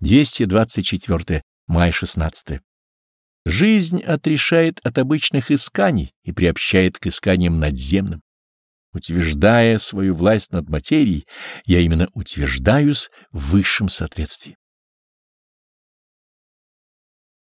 224 май 16. Жизнь отрешает от обычных исканий и приобщает к исканиям надземным. Утверждая свою власть над материей, я именно утверждаюсь в высшем соответствии.